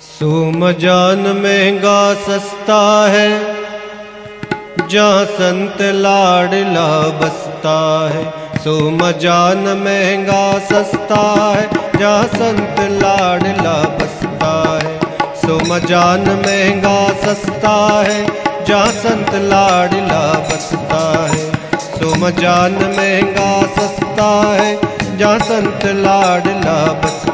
सोमजान महँगा सस्ता है, जहाँ संत लाडला बसता है। सोमजान महँगा सस्ता है, जहाँ संत लाडला बसता है। सोमजान महँगा सस्ता है, जहाँ संत लाडला बसता है। सोमजान महँगा सस्ता है, जहाँ संत लाडला बसता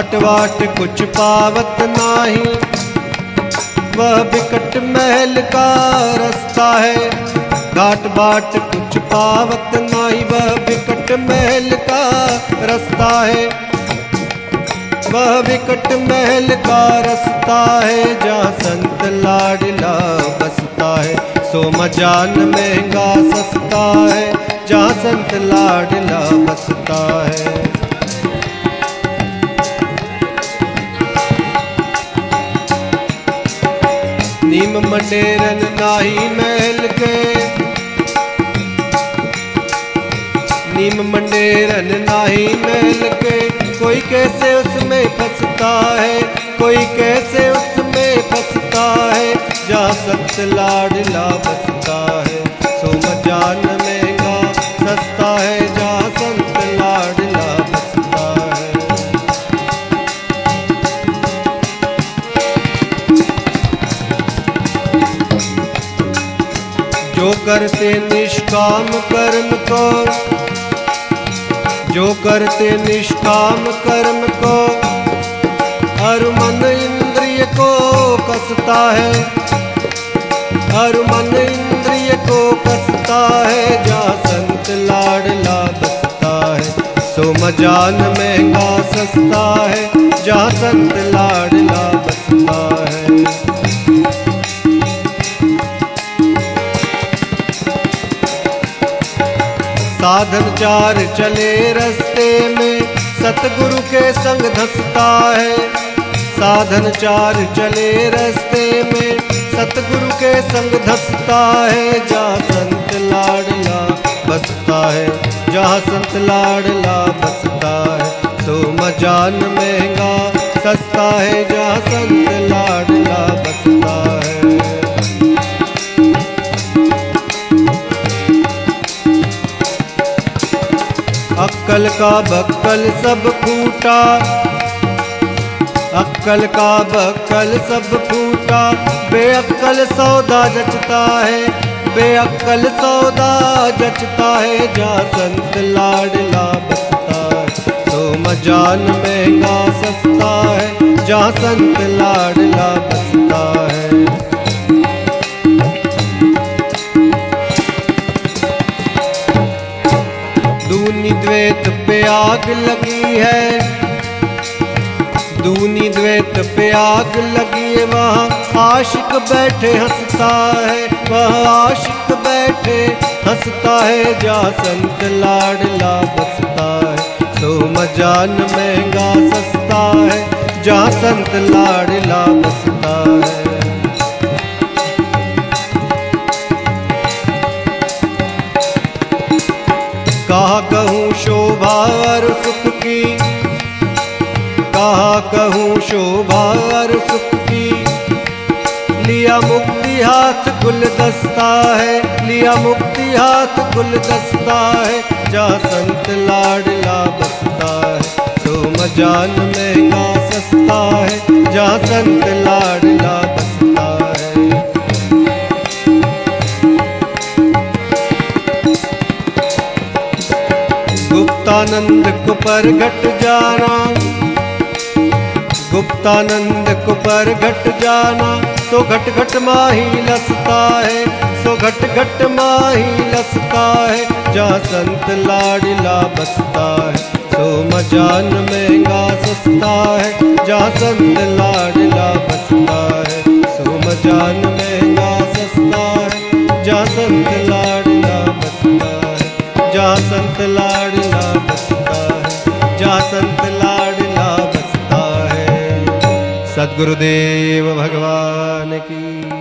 घाट वाट कुछ पावत नाही। वह बिकट महल का रास्ता है। घाट बाट कुछ पावत नाही। वह बिकट महल का रास्ता है। वह विकट महल का रास्ता है। जहाँ संत लाडला बसता है। सो मजान महँगा सस्ता है। जहाँ संत लाडला बसता है। नीम मंडेरन नाही महल के। नीम मंडेरन नाही महल के। कोई कैसे उसमें फंसता है? कोई कैसे उसमें फंसता है? जा सत लाडला बसता जो करते निष्काम कर्म को जो करते निष्काम कर्म को हर मन इंद्रिय को कसता है हर मन इंद्रिय को कसता है जा संत लाडला बसता है सोमजान महँगा सस्ता है जा संत लाडला बसता है। साधन चार चले रस्ते में, सतगुरु के संग धसता है। साधन चार चले रस्ते में, सतगुरु के संग धसता है। जहाँ संत लाडला बसता है, जहाँ संत लाडला बसता है सो मजान महँगा सस्ता है। जहाँ संत लाडला का बक्कल सब फूटा। अक्कल का बक्कल सब फूटा। बेअक्कल सौदा जचता है, बेअक्कल सौदा जचता है। जा संत लाडला बसता है सोमजान महँगा सस्ता है। जा संत लाडला बसता दूनी द्वैत पे आग लगी है। दूनी द्वैत पे आग लगी है, वहाँ आशिक बैठे हंसता है। वह आशिक बैठे हंसता है जा संत लाडला बसता है। सोमजान महँगा सस्ता है जा संत लाडला बसता है। कहा कहूँ शोभा और सुख की? कहा कहूँ शोभा और सुख की? लिया मुक्ति हाथ गुलदस्ता है, लिया मुक्ति हाथ गुलदस्ता है जा संत लाडला बसता है सोमजान महँगा सस्ता है जा संत गुप्तानंद को पर घट जाना। गुप्तानंद को पर घट जाना। सो घट घट माही लसता है, सो घट घट माही लसता है। जा संत लाडिला बसता है, सो मजान महँगा सस्ता है। जा संत लाडिला बसता है, सो मजान सदगुरुदेव भगवान की।